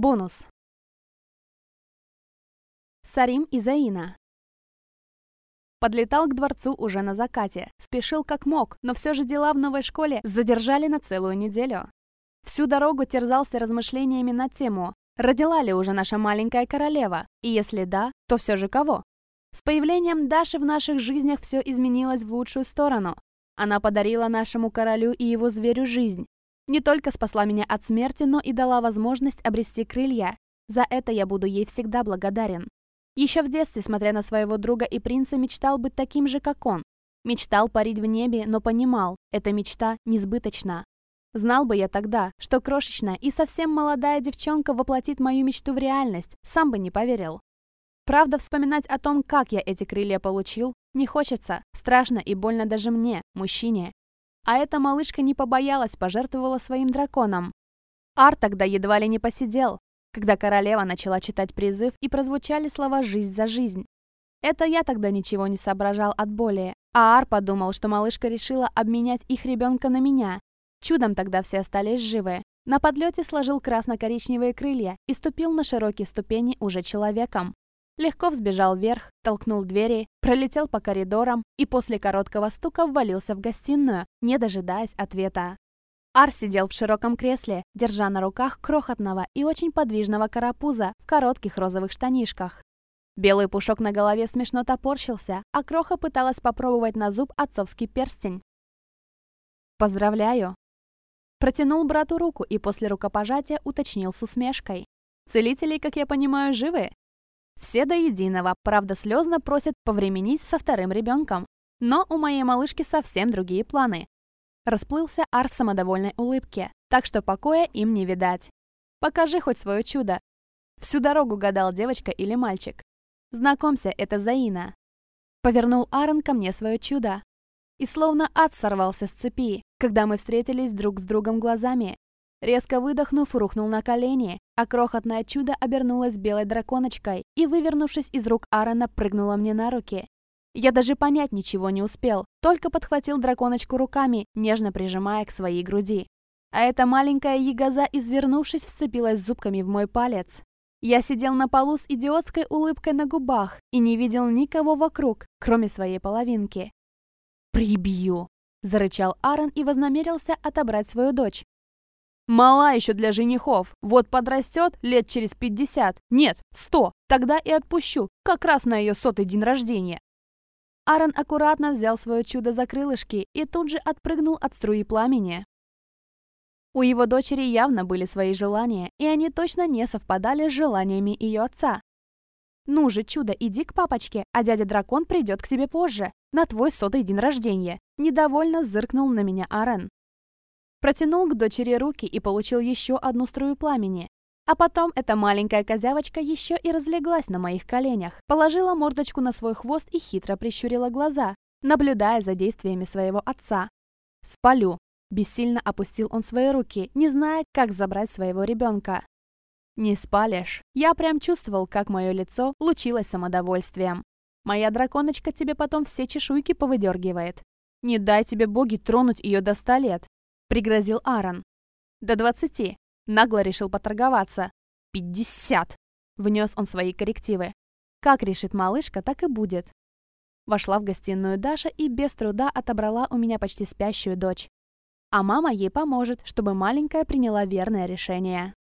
Бонус. Сарим и Заина. Подлетал к дворцу уже на закате. Спешил как мог, но все же дела в новой школе задержали на целую неделю. Всю дорогу терзался размышлениями на тему, родила ли уже наша маленькая королева, и если да, то все же кого. С появлением Даши в наших жизнях все изменилось в лучшую сторону. Она подарила нашему королю и его зверю жизнь, не только спасла меня от смерти, но и дала возможность обрести крылья. За это я буду ей всегда благодарен. Еще в детстве, смотря на своего друга и принца, мечтал быть таким же, как он. Мечтал парить в небе, но понимал, эта мечта несбыточна. Знал бы я тогда, что крошечная и совсем молодая девчонка воплотит мою мечту в реальность, сам бы не поверил. Правда, вспоминать о том, как я эти крылья получил, не хочется. Страшно и больно даже мне, мужчине. А эта малышка не побоялась, пожертвовала своим драконом. Ар тогда едва ли не посидел, когда королева начала читать призыв и прозвучали слова «жизнь за жизнь». Это я тогда ничего не соображал от боли, а Ар подумал, что малышка решила обменять их ребенка на меня. Чудом тогда все остались живы. На подлете сложил красно-коричневые крылья и ступил на широкие ступени уже человеком. Легко взбежал вверх, толкнул двери, пролетел по коридорам и после короткого стука ввалился в гостиную, не дожидаясь ответа. Ар сидел в широком кресле, держа на руках крохотного и очень подвижного карапуза в коротких розовых штанишках. Белый пушок на голове смешно топорщился, а Кроха пыталась попробовать на зуб отцовский перстень. «Поздравляю!» Протянул брату руку и после рукопожатия уточнил с усмешкой. «Целителей, как я понимаю, живы?» Все до единого, правда слезно просят повременить со вторым ребенком. Но у моей малышки совсем другие планы. Расплылся Ар в самодовольной улыбке, так что покоя им не видать. Покажи хоть свое чудо. Всю дорогу гадал девочка или мальчик. Знакомься, это Заина. Повернул Аарон ко мне свое чудо. И словно ад сорвался с цепи, когда мы встретились друг с другом глазами. Резко выдохнув, рухнул на колени, а крохотное чудо обернулось белой драконочкой и, вывернувшись из рук Аарона, прыгнула мне на руки. Я даже понять ничего не успел, только подхватил драконочку руками, нежно прижимая к своей груди. А эта маленькая ягоза, извернувшись, вцепилась зубками в мой палец. Я сидел на полу с идиотской улыбкой на губах и не видел никого вокруг, кроме своей половинки. «Прибью!» – зарычал Аарон и вознамерился отобрать свою дочь. Мала еще для женихов. Вот подрастет лет через пятьдесят. Нет, сто. Тогда и отпущу. Как раз на ее сотый день рождения. Аарон аккуратно взял свое чудо за крылышки и тут же отпрыгнул от струи пламени. У его дочери явно были свои желания, и они точно не совпадали с желаниями ее отца. «Ну же, чудо, иди к папочке, а дядя-дракон придет к тебе позже, на твой сотый день рождения», недовольно зыркнул на меня Аарон. Протянул к дочери руки и получил еще одну струю пламени. А потом эта маленькая козявочка еще и разлеглась на моих коленях, положила мордочку на свой хвост и хитро прищурила глаза, наблюдая за действиями своего отца. «Спалю!» – бессильно опустил он свои руки, не зная, как забрать своего ребенка. «Не спалишь!» Я прям чувствовал, как мое лицо лучилось самодовольствием. «Моя драконочка тебе потом все чешуйки повыдергивает. Не дай тебе боги тронуть ее до ста лет пригрозил Аарон. «До двадцати!» Нагло решил поторговаться. «Пятьдесят!» Внес он свои коррективы. Как решит малышка, так и будет. Вошла в гостиную Даша и без труда отобрала у меня почти спящую дочь. А мама ей поможет, чтобы маленькая приняла верное решение.